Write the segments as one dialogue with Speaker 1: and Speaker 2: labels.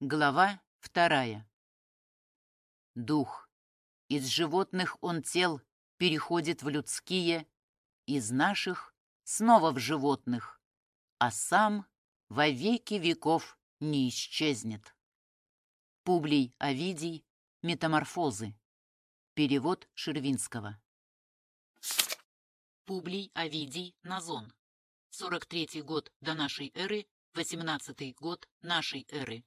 Speaker 1: Глава вторая. Дух. Из животных он тел переходит в людские, из наших снова в животных, а сам во веки веков не исчезнет. Публий Овидий. Метаморфозы. Перевод Шервинского. Публий Овидий Назон. 43 год до нашей эры, 18 год нашей эры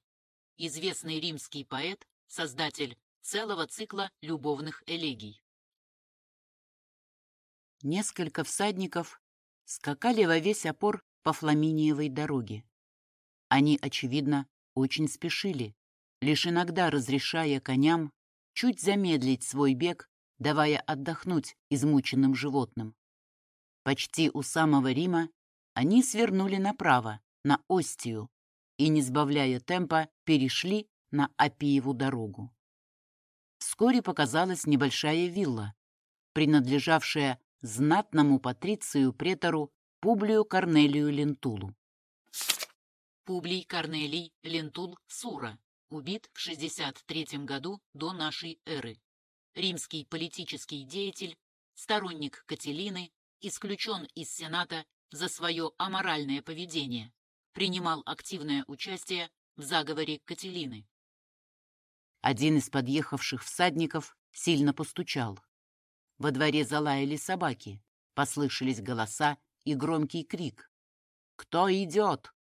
Speaker 1: известный римский поэт, создатель целого цикла любовных элегий. Несколько всадников скакали во весь опор по Фламиниевой дороге. Они, очевидно, очень спешили, лишь иногда разрешая коням чуть замедлить свой бег, давая отдохнуть измученным животным. Почти у самого Рима они свернули направо, на Остию, и, не сбавляя темпа, перешли на Апиеву дорогу. Вскоре показалась небольшая вилла, принадлежавшая знатному патрицию-претору Публию Корнелию Лентулу. Публий Корнелий Лентул Сура, убит в 63 году до нашей эры. Римский политический деятель, сторонник Кателины, исключен из Сената за свое аморальное поведение, принимал активное участие в заговоре Кателины. Один из подъехавших всадников сильно постучал. Во дворе залаяли собаки, послышались голоса и громкий крик. «Кто идет?»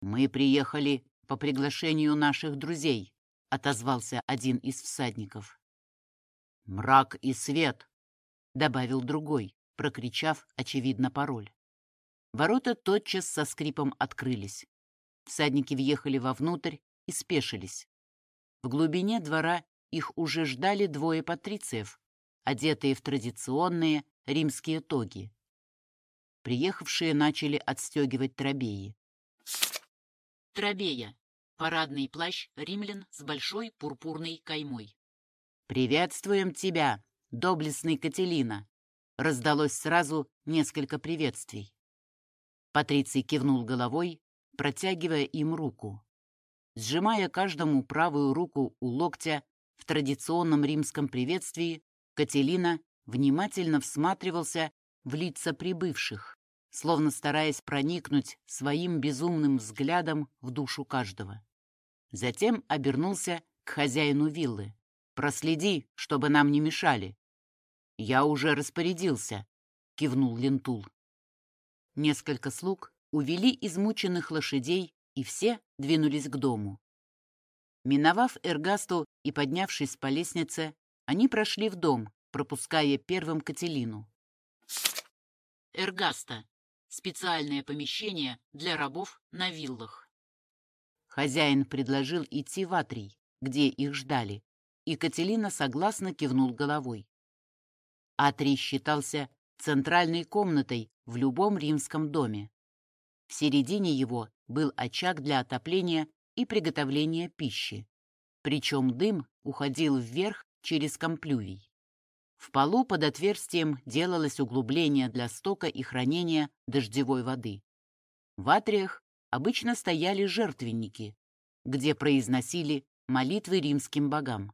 Speaker 1: «Мы приехали по приглашению наших друзей», — отозвался один из всадников. «Мрак и свет», — добавил другой, прокричав, очевидно, пароль. Ворота тотчас со скрипом открылись. Всадники въехали вовнутрь и спешились. В глубине двора их уже ждали двое патрициев, одетые в традиционные римские тоги. Приехавшие начали отстегивать тробеи. Тробея – парадный плащ римлян с большой пурпурной каймой. «Приветствуем тебя, доблестный Кателина!» Раздалось сразу несколько приветствий. Патриций кивнул головой, протягивая им руку. Сжимая каждому правую руку у локтя в традиционном римском приветствии, Кателина внимательно всматривался в лица прибывших, словно стараясь проникнуть своим безумным взглядом в душу каждого. Затем обернулся к хозяину виллы. «Проследи, чтобы нам не мешали». «Я уже распорядился», — кивнул Лентул. Несколько слуг увели измученных лошадей, и все двинулись к дому. Миновав эргастул и поднявшись по лестнице, они прошли в дом, пропуская первым Катилину. Эргастул – специальное помещение для рабов на виллах. Хозяин предложил идти в Атрий, где их ждали, и Кателина согласно кивнул головой. Атрий считался центральной комнатой в любом римском доме. В середине его был очаг для отопления и приготовления пищи. Причем дым уходил вверх через комплювий. В полу под отверстием делалось углубление для стока и хранения дождевой воды. В атриях обычно стояли жертвенники, где произносили молитвы римским богам.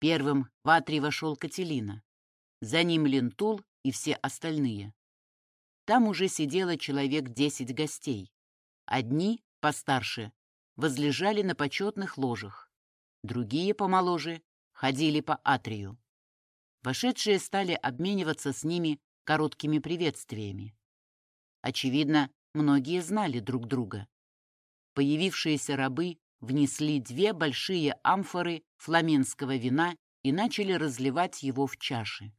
Speaker 1: Первым в атрий вошел Кателина. За ним Лентул и все остальные. Там уже сидело человек десять гостей. Одни, постарше, возлежали на почетных ложах. Другие, помоложе, ходили по атрию. Вошедшие стали обмениваться с ними короткими приветствиями. Очевидно, многие знали друг друга. Появившиеся рабы внесли две большие амфоры фламенского вина и начали разливать его в чаши.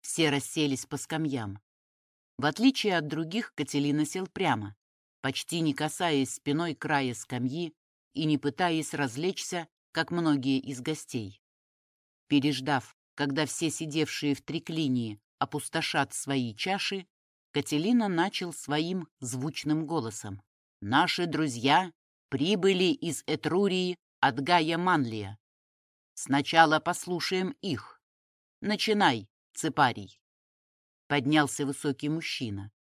Speaker 1: Все расселись по скамьям. В отличие от других, Кателина сел прямо, почти не касаясь спиной края скамьи и не пытаясь развлечься, как многие из гостей. Переждав, когда все сидевшие в триклинии опустошат свои чаши, Кателина начал своим звучным голосом. «Наши друзья прибыли из Этрурии от Гая Манлия. Сначала послушаем их. Начинай, Цепарий. Поднялся высокий мужчина.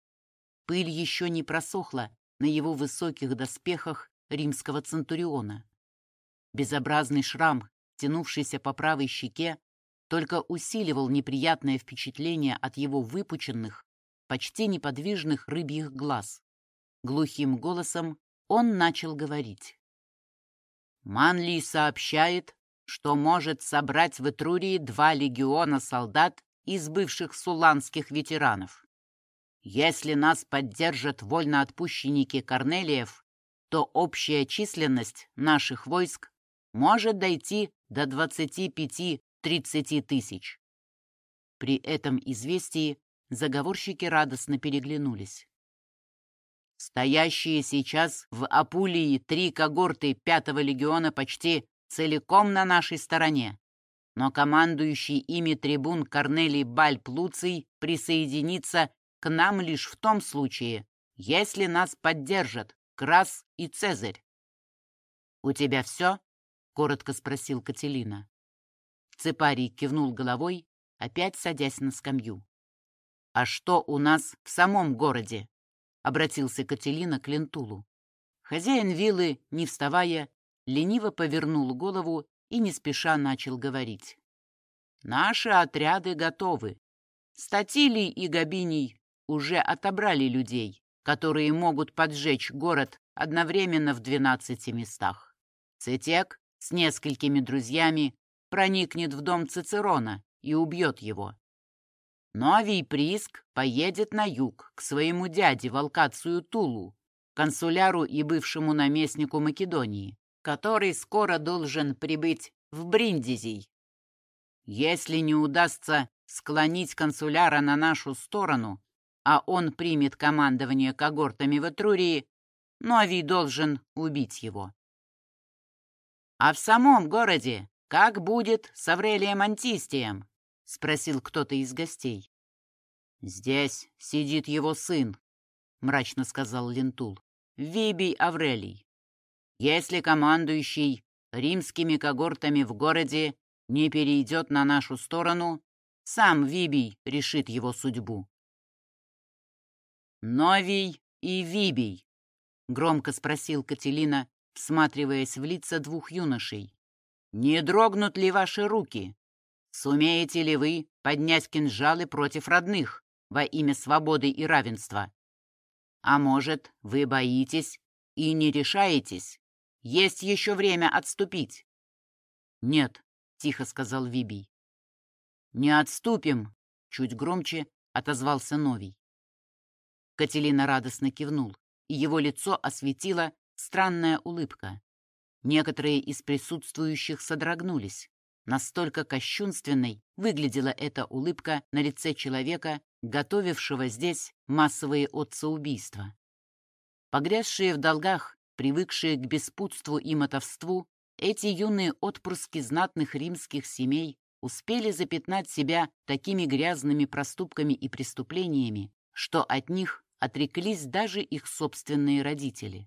Speaker 1: Пыль еще не просохла на его высоких доспехах римского центуриона. Безобразный шрам, тянувшийся по правой щеке, только усиливал неприятное впечатление от его выпученных, почти неподвижных рыбьих глаз. Глухим голосом он начал говорить. Манли сообщает, что может собрать в Этрурии два легиона солдат из бывших суланских ветеранов. Если нас поддержат вольноотпущенники Корнелиев, то общая численность наших войск может дойти до 25-30 тысяч. При этом известии заговорщики радостно переглянулись. Стоящие сейчас в Апулии три когорты пятого легиона почти целиком на нашей стороне, но командующий ими трибун Корнелий Бальп Луций присоединится к нам лишь в том случае, если нас поддержат Крас и Цезарь. «У тебя все?» — коротко спросил Кателина. Цепарий кивнул головой, опять садясь на скамью. «А что у нас в самом городе?» — обратился Кателина к Лентулу. Хозяин виллы, не вставая, лениво повернул голову и не спеша начал говорить. «Наши отряды готовы. Статилий и Габиний уже отобрали людей, которые могут поджечь город одновременно в двенадцати местах. Цитек с несколькими друзьями проникнет в дом Цицерона и убьет его. Новий Приск поедет на юг, к своему дяде Волкацию Тулу, консуляру и бывшему наместнику Македонии, который скоро должен прибыть в Бриндизий. Если не удастся склонить консуляра на нашу сторону, а он примет командование когортами в Этрурии, Новий должен убить его. А в самом городе как будет с Аврелием Антистием? спросил кто-то из гостей. Здесь сидит его сын, мрачно сказал Лентул. Вибий Аврелий. Если командующий римскими когортами в городе не перейдет на нашу сторону, сам Вибий решит его судьбу. «Новий и Вибий», — громко спросил Кателина, всматриваясь в лица двух юношей. «Не дрогнут ли ваши руки? Сумеете ли вы поднять кинжалы против родных во имя свободы и равенства? А может, вы боитесь и не решаетесь есть еще время отступить. Нет, тихо сказал Вибий. Не отступим, чуть громче отозвался Новий. Кателина радостно кивнул, и его лицо осветила странная улыбка. Некоторые из присутствующих содрогнулись. Настолько кощунственной выглядела эта улыбка на лице человека, готовившего здесь массовые отцеубийства. Погрязшие в долгах, Привыкшие к беспутству и мотовству, эти юные отпрыски знатных римских семей успели запятнать себя такими грязными проступками и преступлениями, что от них отреклись даже их собственные родители.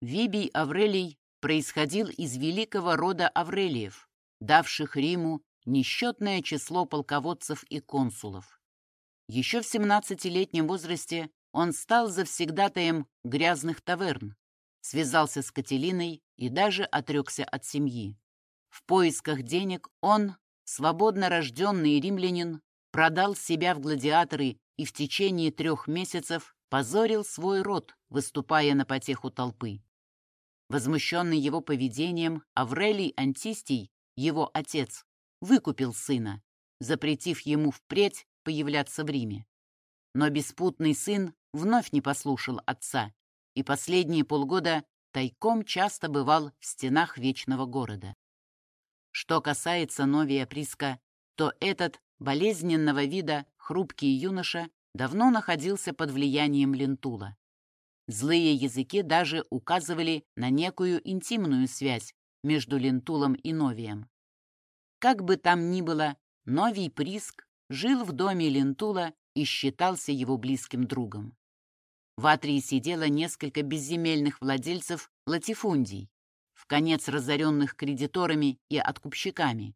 Speaker 1: Вибий Аврелий происходил из великого рода Аврелиев, давших Риму несчетное число полководцев и консулов. Еще в 17-летнем возрасте он стал завсегдатаем грязных таверн, связался с Кателиной и даже отрекся от семьи. В поисках денег он, свободно рожденный римлянин, продал себя в гладиаторы и в течение трех месяцев позорил свой род, выступая на потеху толпы. Возмущенный его поведением, Аврелий Антистий, его отец, выкупил сына, запретив ему впредь появляться в Риме. Но беспутный сын вновь не послушал отца и последние полгода тайком часто бывал в стенах Вечного города. Что касается Новия Приска, то этот болезненного вида хрупкий юноша давно находился под влиянием Лентула. Злые языки даже указывали на некую интимную связь между Лентулом и Новием. Как бы там ни было, Новий Приск жил в доме Лентула и считался его близким другом. В атрии сидело несколько безземельных владельцев латифундий, в конец разоренных кредиторами и откупщиками.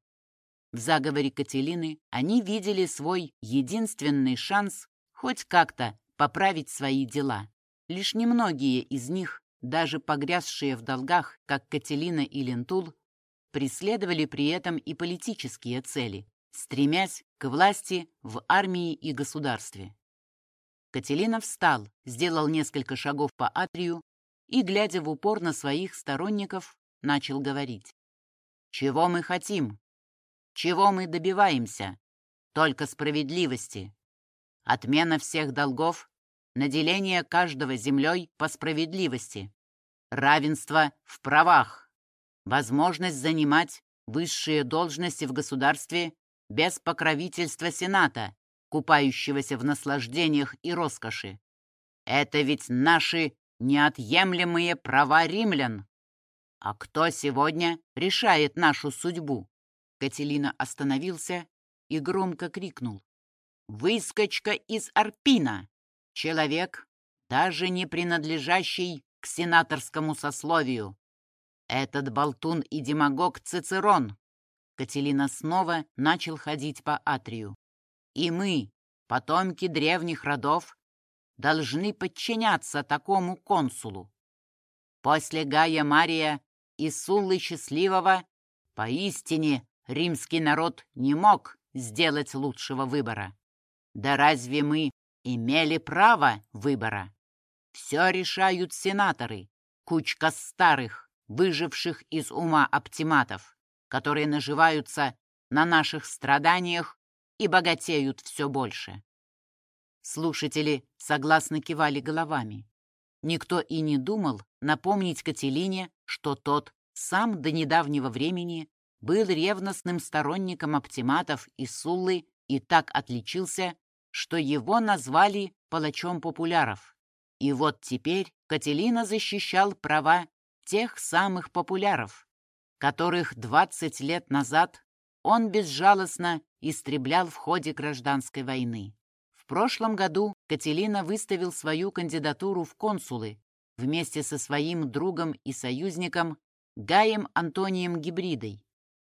Speaker 1: В заговоре Катилины они видели свой единственный шанс хоть как-то поправить свои дела. Лишь немногие из них даже погрязшие в долгах, как Катилина и Лентул, преследовали при этом и политические цели, стремясь к власти в армии и государстве. Кателина встал, сделал несколько шагов по атрию и, глядя в упор на своих сторонников, начал говорить. «Чего мы хотим? Чего мы добиваемся? Только справедливости. Отмена всех долгов, наделение каждого землей по справедливости, равенство в правах, возможность занимать высшие должности в государстве без покровительства Сената, купающегося в наслаждениях и роскоши. Это ведь наши неотъемлемые права римлян. А кто сегодня решает нашу судьбу? Кателина остановился и громко крикнул. «Выскочка из Арпина! Человек, даже не принадлежащий к сенаторскому сословию. Этот болтун и демагог Цицерон. Кателина снова начал ходить по атрию. И мы, потомки древних родов, должны подчиняться такому консулу. После Гая Мария и Суллы Счастливого поистине римский народ не мог сделать лучшего выбора. Да разве мы имели право выбора? Все решают сенаторы, кучка старых, выживших из ума оптиматов, которые наживаются на наших страданиях и богатеют все больше. Слушатели согласно кивали головами. Никто и не думал напомнить Кателине, что тот сам до недавнего времени был ревностным сторонником оптиматов и Суллы и так отличился, что его назвали палачом популяров. И вот теперь Кателина защищал права тех самых популяров, которых 20 лет назад он безжалостно истреблял в ходе гражданской войны. В прошлом году Кателина выставил свою кандидатуру в консулы вместе со своим другом и союзником Гаем Антонием Гибридой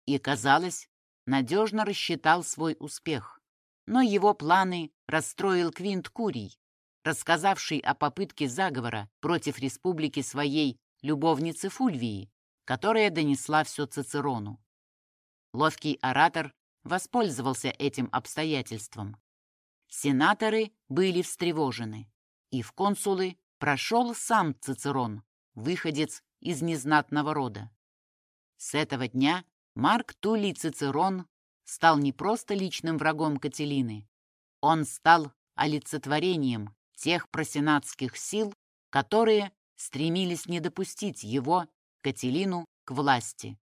Speaker 1: и, казалось, надежно рассчитал свой успех. Но его планы расстроил Квинт Курий, рассказавший о попытке заговора против республики своей любовницы Фульвии, которая донесла все Цицерону. Ловкий оратор воспользовался этим обстоятельством. Сенаторы были встревожены, и в консулы прошел сам Цицерон, выходец из незнатного рода. С этого дня Марк Тулий Цицерон стал не просто личным врагом Кателины, он стал олицетворением тех просенатских сил, которые стремились не допустить его, Кателину, к власти.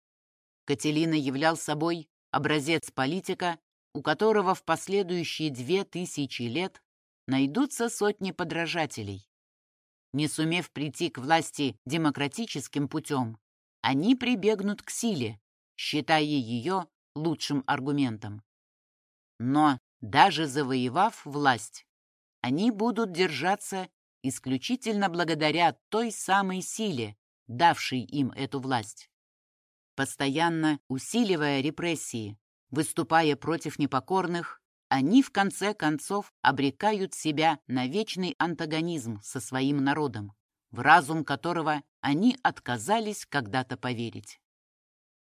Speaker 1: Кателина являл собой образец политика, у которого в последующие две тысячи лет найдутся сотни подражателей. Не сумев прийти к власти демократическим путем, они прибегнут к силе, считая ее лучшим аргументом. Но даже завоевав власть, они будут держаться исключительно благодаря той самой силе, давшей им эту власть. Постоянно усиливая репрессии, выступая против непокорных, они в конце концов обрекают себя на вечный антагонизм со своим народом, в разум которого они отказались когда-то поверить.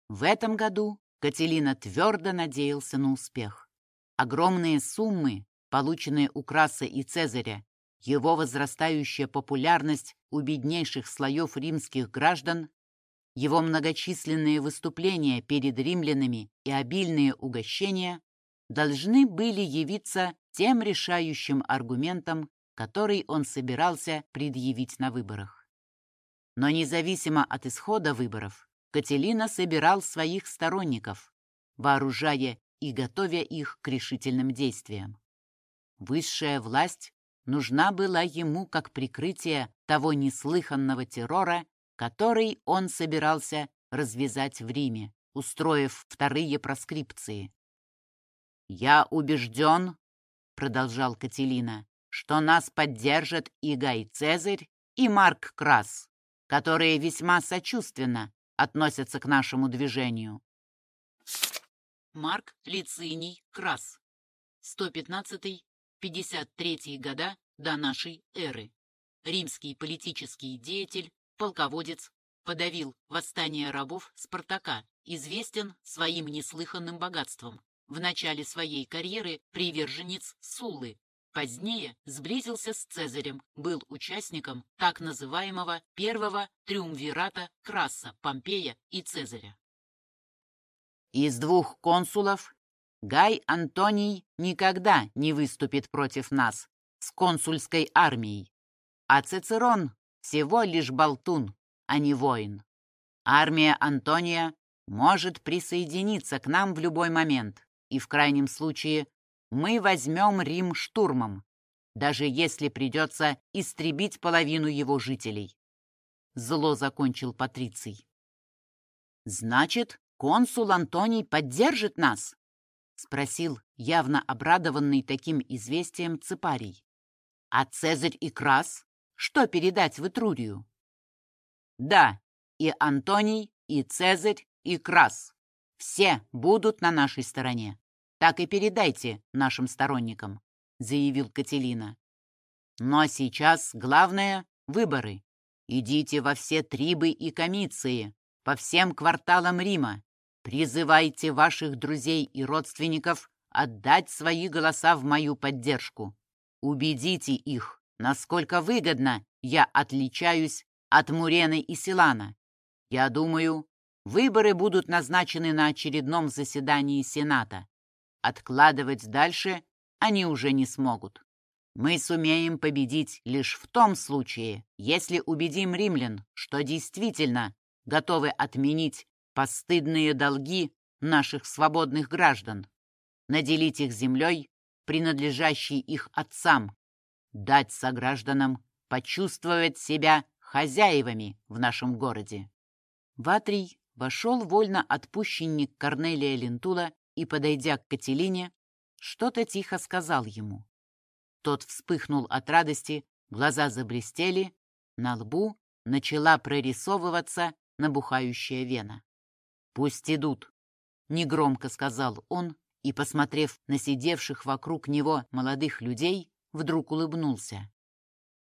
Speaker 1: В этом году Кателина твердо надеялся на успех. Огромные суммы, полученные у Краса и Цезаря, его возрастающая популярность у беднейших слоев римских граждан, его многочисленные выступления перед римлянами и обильные угощения должны были явиться тем решающим аргументом, который он собирался предъявить на выборах. Но независимо от исхода выборов, Кателина собирал своих сторонников, вооружая и готовя их к решительным действиям. Высшая власть нужна была ему как прикрытие того неслыханного террора, который он собирался развязать в Риме, устроив вторые проскрипции. «Я убежден», — продолжал Кателина, «что нас поддержат и Гай Цезарь, и Марк Крас, которые весьма сочувственно относятся к нашему движению». Марк Лициний Крас, 115 53 года до нашей эры. Римский политический деятель, полководец, подавил восстание рабов Спартака, известен своим неслыханным богатством. В начале своей карьеры приверженец Суллы, позднее сблизился с Цезарем, был участником так называемого первого триумвирата Краса, Помпея и Цезаря. Из двух консулов Гай Антоний никогда не выступит против нас с консульской армией, а Цицерон всего лишь болтун, а не воин. Армия Антония может присоединиться к нам в любой момент, и в крайнем случае мы возьмем Рим штурмом, даже если придется истребить половину его жителей. Зло закончил Патриций. Значит, консул Антоний поддержит нас? Спросил явно обрадованный таким известием Цепарий. А Цезарь и Крас? Что передать в Итрурию? Да, и Антоний, и Цезарь, и Крас. Все будут на нашей стороне. Так и передайте нашим сторонникам, заявил Кателина. Но сейчас главное — выборы. Идите во все трибы и комиции, по всем кварталам Рима. Призывайте ваших друзей и родственников отдать свои голоса в мою поддержку. Убедите их, насколько выгодно я отличаюсь от Мурены и Силана. Я думаю, выборы будут назначены на очередном заседании Сената. Откладывать дальше они уже не смогут. Мы сумеем победить лишь в том случае, если убедим римлян, что действительно готовы отменить постыдные долги наших свободных граждан, наделить их землей, принадлежащей их отцам, дать согражданам почувствовать себя хозяевами в нашем городе. Ватрий вошел вольно отпущенник Корнелия Лентула и, подойдя к Кателине, что-то тихо сказал ему. Тот вспыхнул от радости, глаза заблестели, на лбу начала прорисовываться набухающая вена. «Пусть идут», — негромко сказал он и, посмотрев на сидевших вокруг него молодых людей, вдруг улыбнулся.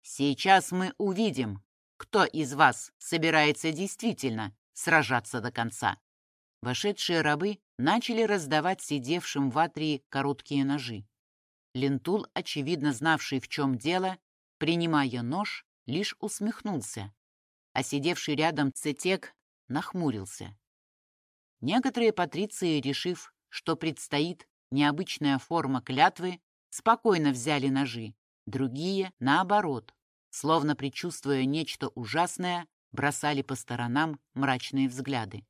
Speaker 1: «Сейчас мы увидим, кто из вас собирается действительно сражаться до конца». Вошедшие рабы начали раздавать сидевшим в атрии короткие ножи. Лентул, очевидно знавший, в чем дело, принимая нож, лишь усмехнулся, а сидевший рядом цетек нахмурился. Некоторые патриции, решив, что предстоит необычная форма клятвы, спокойно взяли ножи, другие, наоборот, словно предчувствуя нечто ужасное, бросали по сторонам мрачные взгляды.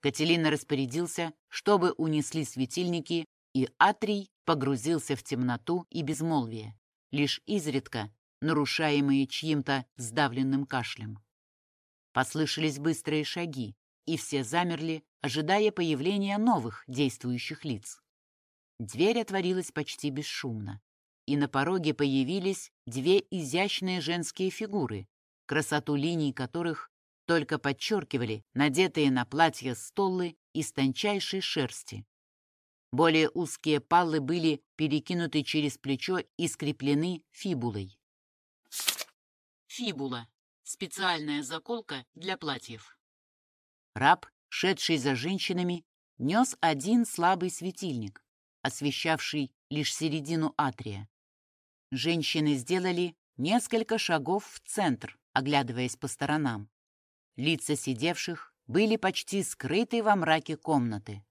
Speaker 1: Кателина распорядился, чтобы унесли светильники, и Атрий погрузился в темноту и безмолвие, лишь изредка нарушаемые чьим-то сдавленным кашлем. Послышались быстрые шаги, и все замерли, ожидая появления новых действующих лиц. Дверь отворилась почти бесшумно, и на пороге появились две изящные женские фигуры, красоту линий которых только подчеркивали надетые на платье столы из тончайшей шерсти. Более узкие паллы были перекинуты через плечо и скреплены фибулой. Фибула – специальная заколка для платьев. Раб, шедший за женщинами, нес один слабый светильник, освещавший лишь середину атрия. Женщины сделали несколько шагов в центр, оглядываясь по сторонам. Лица сидевших были почти скрыты во мраке комнаты.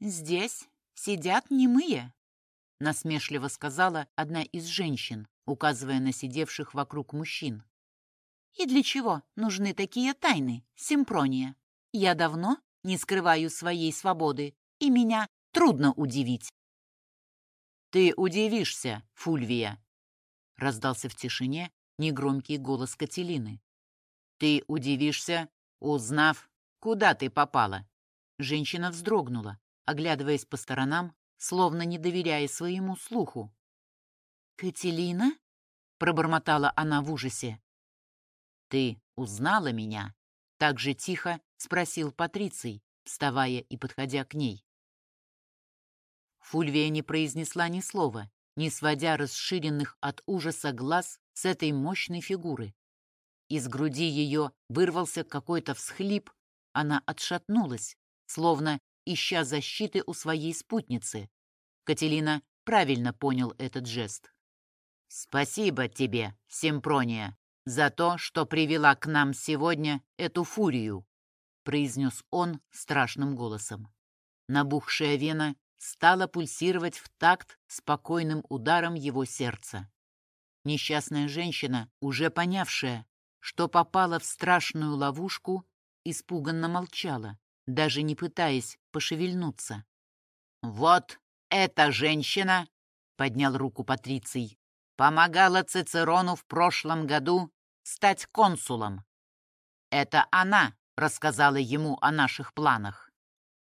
Speaker 1: «Здесь сидят немые», — насмешливо сказала одна из женщин, указывая на сидевших вокруг мужчин. «И для чего нужны такие тайны, Симпрония? Я давно не скрываю своей свободы, и меня трудно удивить». «Ты удивишься, Фульвия», — раздался в тишине негромкий голос Кателины. «Ты удивишься, узнав, куда ты попала». Женщина вздрогнула, оглядываясь по сторонам, словно не доверяя своему слуху. «Кателина?» — пробормотала она в ужасе. «Ты узнала меня?» — так же тихо спросил Патриций, вставая и подходя к ней. Фульвия не произнесла ни слова, не сводя расширенных от ужаса глаз с этой мощной фигуры. Из груди ее вырвался какой-то всхлип, она отшатнулась, словно ища защиты у своей спутницы. Кателина правильно понял этот жест. «Спасибо тебе, Симпрония, за то, что привела к нам сегодня эту фурию», произнес он страшным голосом. Набухшая вена стала пульсировать в такт спокойным ударом его сердца. Несчастная женщина, уже понявшая, что попала в страшную ловушку, испуганно молчала, даже не пытаясь пошевельнуться. «Вот эта женщина!» — поднял руку Патриций. «Помогала Цицерону в прошлом году стать консулом. Это она рассказала ему о наших планах.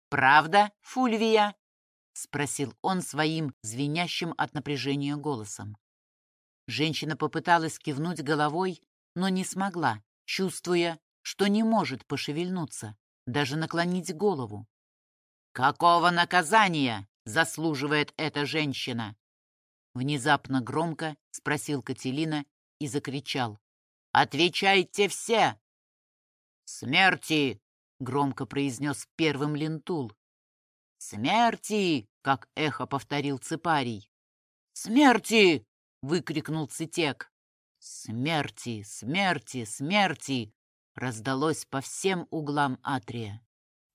Speaker 1: Правда, Фульвия?» — спросил он своим звенящим от напряжения голосом. Женщина попыталась кивнуть головой, но не смогла, чувствуя, что не может пошевельнуться, даже наклонить голову. «Какого наказания заслуживает эта женщина?» Внезапно громко спросил Кателина и закричал. «Отвечайте все!» «Смерти!» — громко произнес первым лентул. «Смерти!» — как эхо повторил Цепарий. «Смерти!» — выкрикнул Цетег. «Смерти! Смерти! Смерти!» раздалось по всем углам атрия.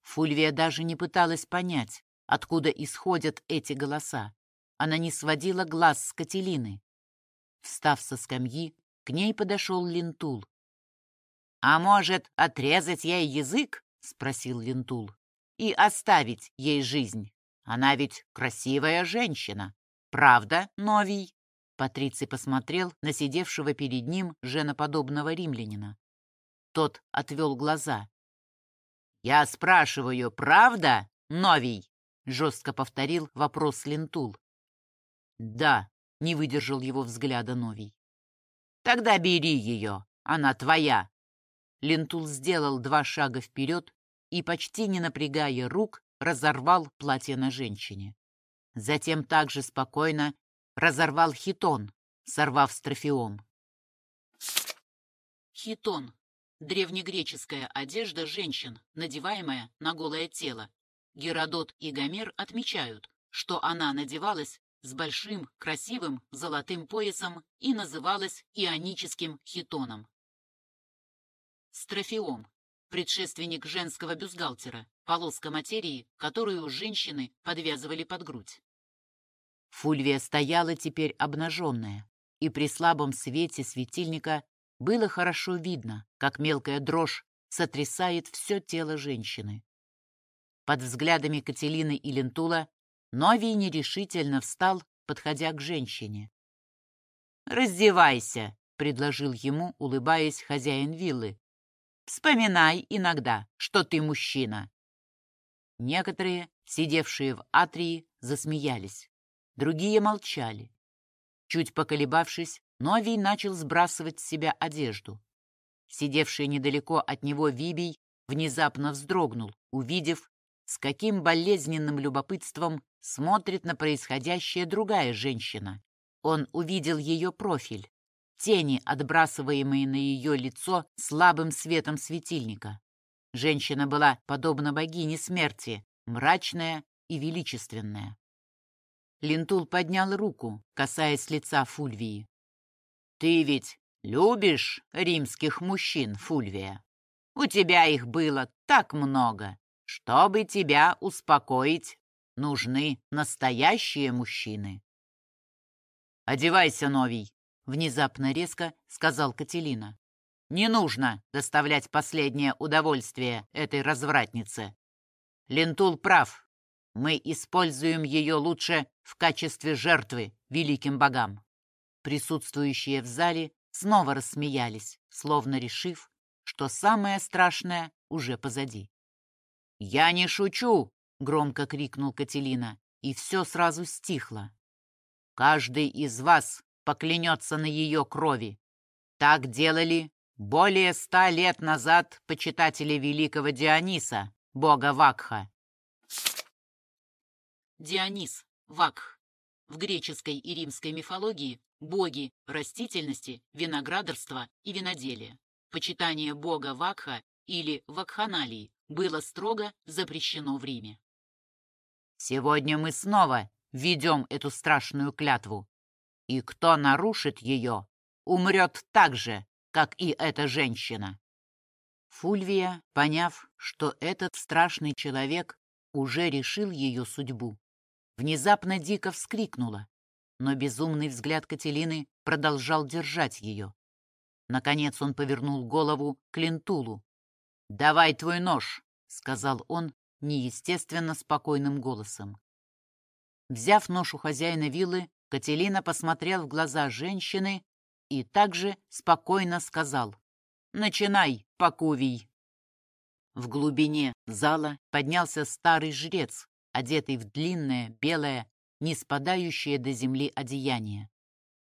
Speaker 1: Фульвия даже не пыталась понять, откуда исходят эти голоса. Она не сводила глаз с Катилины. Встав со скамьи, к ней подошел Лентул. «А может, отрезать ей язык?» — спросил Лентул. «И оставить ей жизнь? Она ведь красивая женщина. Правда, Новий?» Патриций посмотрел на сидевшего перед ним женоподобного римлянина. Тот отвел глаза. «Я спрашиваю, правда, Новий?» — жестко повторил вопрос Лентул. «Да», — не выдержал его взгляда Новий. «Тогда бери ее, она твоя». Лентул сделал два шага вперед и, почти не напрягая рук, разорвал платье на женщине. Затем также спокойно разорвал хитон, сорвав строфион. Хитон Древнегреческая одежда женщин, надеваемая на голое тело. Геродот и Гомер отмечают, что она надевалась с большим красивым золотым поясом и называлась ионическим хитоном. Строфиом – предшественник женского бюстгальтера, полоска материи, которую женщины подвязывали под грудь. Фульвия стояла теперь обнаженная, и при слабом свете светильника было хорошо видно, как мелкая дрожь сотрясает все тело женщины. Под взглядами Кателины и Лентула Новий нерешительно встал, подходя к женщине. «Раздевайся», — предложил ему, улыбаясь хозяин виллы. «Вспоминай иногда, что ты мужчина». Некоторые, сидевшие в атрии, засмеялись. Другие молчали. Чуть поколебавшись, Новий начал сбрасывать с себя одежду. Сидевший недалеко от него Вибий внезапно вздрогнул, увидев, с каким болезненным любопытством смотрит на происходящее другая женщина. Он увидел ее профиль, тени, отбрасываемые на ее лицо слабым светом светильника. Женщина была подобна богине смерти, мрачная и величественная. Лентул поднял руку, касаясь лица Фульвии. «Ты ведь любишь римских мужчин, Фульвия? У тебя их было так много. Чтобы тебя успокоить, нужны настоящие мужчины». «Одевайся, Новий», — внезапно резко сказал Кателина. «Не нужно доставлять последнее удовольствие этой развратнице. Лентул прав. Мы используем ее лучше в качестве жертвы великим богам. Присутствующие в зале снова рассмеялись, словно решив, что самое страшное уже позади. «Я не шучу!» — громко крикнул Кателина, и все сразу стихло. «Каждый из вас поклянется на ее крови. Так делали более ста лет назад почитатели великого Диониса, бога Вакха. Дионис, Вакх. В греческой и римской мифологии боги растительности, виноградарства и виноделия. почитание бога Вакха или Вакханалии было строго запрещено в Риме. «Сегодня мы снова ведем эту страшную клятву, и кто нарушит ее, умрет так же, как и эта женщина». Фульвия, поняв, что этот страшный человек уже решил ее судьбу, внезапно дико вскрикнула, но безумный взгляд Кателины продолжал держать ее. Наконец он повернул голову к Лентулу. «Давай твой нож», — сказал он неестественно спокойным голосом. Взяв нож у хозяина виллы, Кателина посмотрел в глаза женщины и также спокойно сказал «Начинай, Пакувий!» В глубине зала поднялся старый жрец, одетый в длинное, белое, не спадающее до земли одеяние.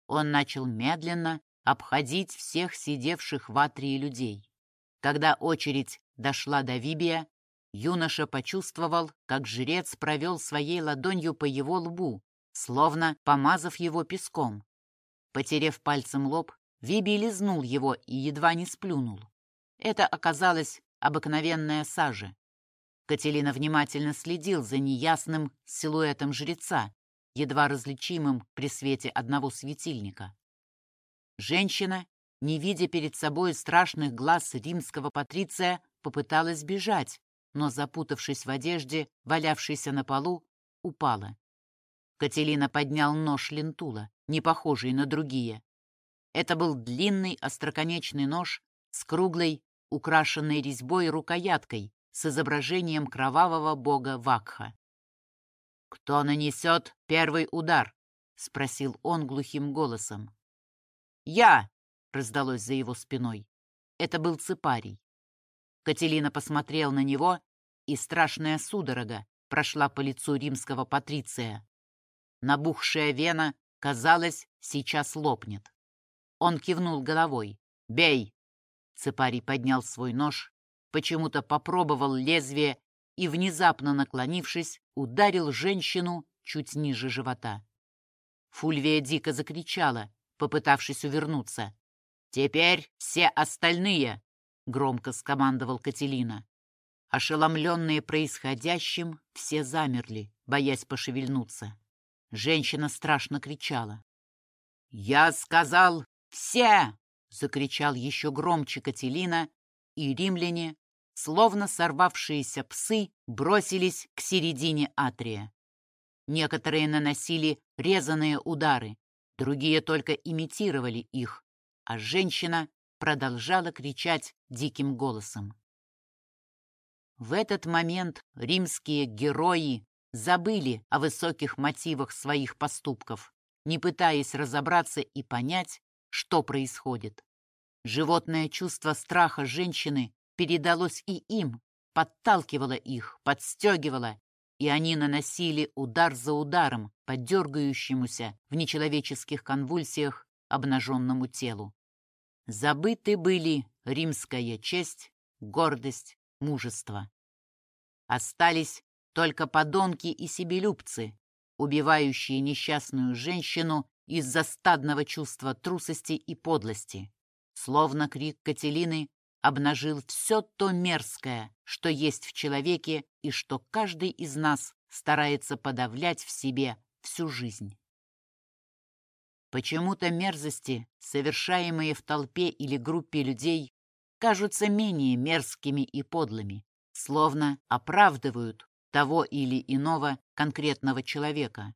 Speaker 1: Он начал медленно обходить всех сидевших в атрии людей. Когда очередь дошла до Вибия, юноша почувствовал, как жрец провел своей ладонью по его лбу, словно помазав его песком. Потерев пальцем лоб, Вибий лизнул его и едва не сплюнул. Это оказалось обыкновенная сажа. Кателина внимательно следил за неясным силуэтом жреца, едва различимым при свете одного светильника. Женщина, не видя перед собой страшных глаз римского патриция, попыталась бежать, но, запутавшись в одежде, валявшейся на полу, упала. Кателина поднял нож лентула, не похожий на другие. Это был длинный остроконечный нож с круглой, украшенной резьбой рукояткой с изображением кровавого бога Вакха. «Кто нанесет первый удар?» — спросил он глухим голосом. «Я!» — раздалось за его спиной. Это был цепарий. Кателина посмотрел на него, и страшная судорога прошла по лицу римского патриция. Набухшая вена, казалось, сейчас лопнет. Он кивнул головой. «Бей!» Цепарий поднял свой нож, почему-то попробовал лезвие и, внезапно наклонившись, ударил женщину чуть ниже живота. Фульвия дико закричала, попытавшись увернуться. «Теперь все остальные!» — громко скомандовал Кателина. Ошеломленные происходящим, все замерли, боясь пошевельнуться. Женщина страшно кричала. «Я сказал все!» — закричал еще громче Кателина, и римляне, словно сорвавшиеся псы, бросились к середине атрия. Некоторые наносили резаные удары, Другие только имитировали их, а женщина продолжала кричать диким голосом. В этот момент римские герои забыли о высоких мотивах своих поступков, не пытаясь разобраться и понять, что происходит. Животное чувство страха женщины передалось и им, подталкивало их, подстегивало и они наносили удар за ударом по дергающемуся в нечеловеческих конвульсиях обнаженному телу. Забыты были римская честь, гордость, мужество. Остались только подонки и себелюбцы, убивающие несчастную женщину из-за стадного чувства трусости и подлости. Словно крик Кателины обнажил все то мерзкое, что есть в человеке и что каждый из нас старается подавлять в себе всю жизнь. Почему-то мерзости, совершаемые в толпе или группе людей, кажутся менее мерзкими и подлыми, словно оправдывают того или иного конкретного человека.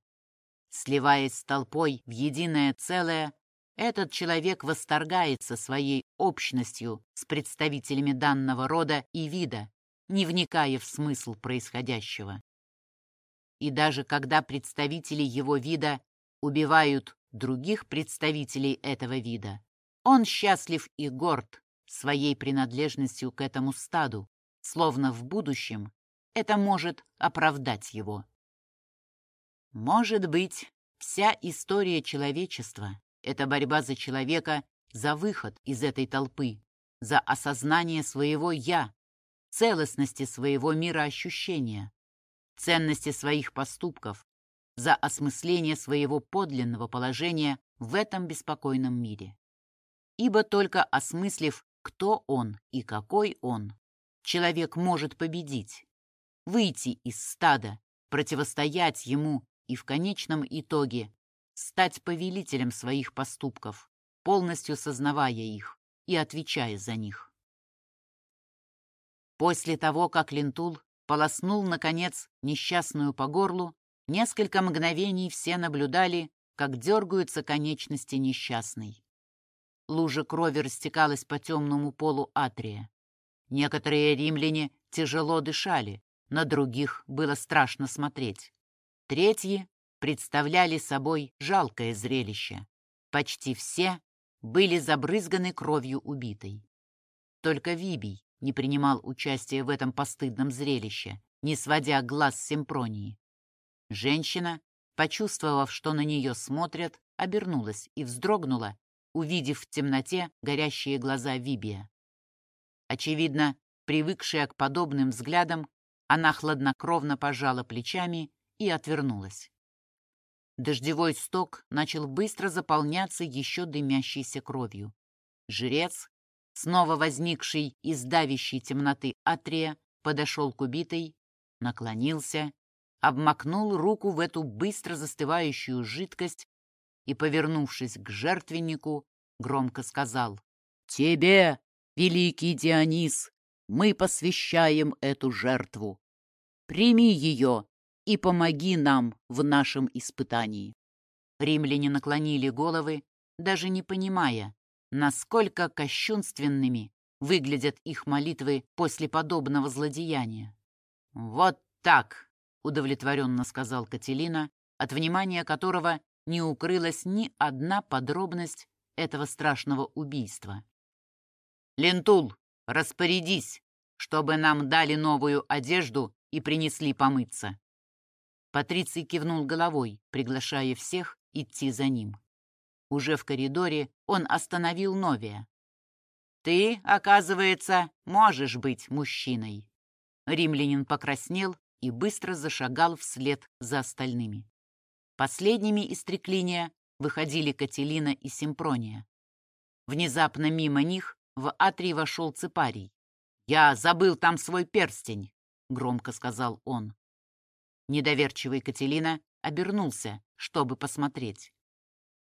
Speaker 1: Сливаясь с толпой в единое целое, этот человек восторгается своей общностью с представителями данного рода и вида, не вникая в смысл происходящего. И даже когда представители его вида убивают других представителей этого вида, он счастлив и горд своей принадлежностью к этому стаду, словно в будущем это может оправдать его. Может быть, вся история человечества это борьба за человека, за выход из этой толпы, за осознание своего «я», целостности своего мира ощущения, ценности своих поступков, за осмысление своего подлинного положения в этом беспокойном мире. Ибо только осмыслив, кто он и какой он, человек может победить, выйти из стада, противостоять ему и в конечном итоге стать повелителем своих поступков, полностью сознавая их и отвечая за них. После того, как Лентул полоснул, наконец, несчастную по горлу, несколько мгновений все наблюдали, как дергаются конечности несчастной. Лужа крови растекалась по темному полу атрия. Некоторые римляне тяжело дышали, на других было страшно смотреть. Третьи представляли собой жалкое зрелище. Почти все были забрызганы кровью убитой. Только Вибий не принимал участия в этом постыдном зрелище, не сводя глаз с Симпронии. Женщина, почувствовав, что на нее смотрят, обернулась и вздрогнула, увидев в темноте горящие глаза Вибия. Очевидно, привыкшая к подобным взглядам, она хладнокровно пожала плечами и отвернулась. Дождевой сток начал быстро заполняться еще дымящейся кровью. Жрец, снова возникший из давящей темноты Атрия, подошел к убитой, наклонился, обмакнул руку в эту быстро застывающую жидкость и, повернувшись к жертвеннику, громко сказал «Тебе, великий Дионис, мы посвящаем эту жертву. Прими ее и помоги нам в нашем испытании». Римляне наклонили головы, даже не понимая, насколько кощунственными выглядят их молитвы после подобного злодеяния. «Вот так!» — удовлетворенно сказал Кателина, от внимания которого не укрылась ни одна подробность этого страшного убийства. «Лентул, распорядись, чтобы нам дали новую одежду и принесли помыться». Патриций кивнул головой, приглашая всех идти за ним. Уже в коридоре он остановил Новия. «Ты, оказывается, можешь быть мужчиной». Римлянин покраснел и быстро зашагал вслед за остальными. Последними из треклиния выходили Кателина и Симпрония. Внезапно мимо них в Атрий вошел Цепарий. «Я забыл там свой перстень», — громко сказал он. Недоверчивый Кателина обернулся, чтобы посмотреть.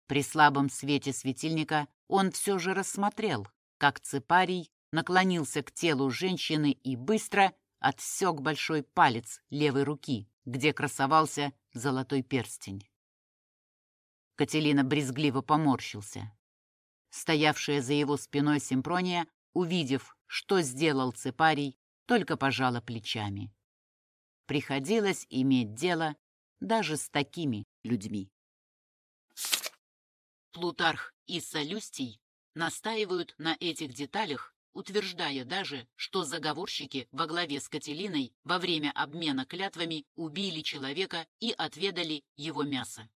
Speaker 1: При слабом свете светильника он все же рассмотрел, как Цепарий наклонился к телу женщины и быстро отсек большой палец левой руки, где красовался золотой перстень. Кателина брезгливо поморщился. Стоявшая за его спиной Симпрония, увидев, что сделал Цепарий, только пожала плечами. Приходилось иметь дело даже с такими людьми. Плутарх и Солюстий настаивают на этих деталях утверждая даже, что заговорщики во главе с Кателиной во время обмена клятвами убили человека и отведали его мясо.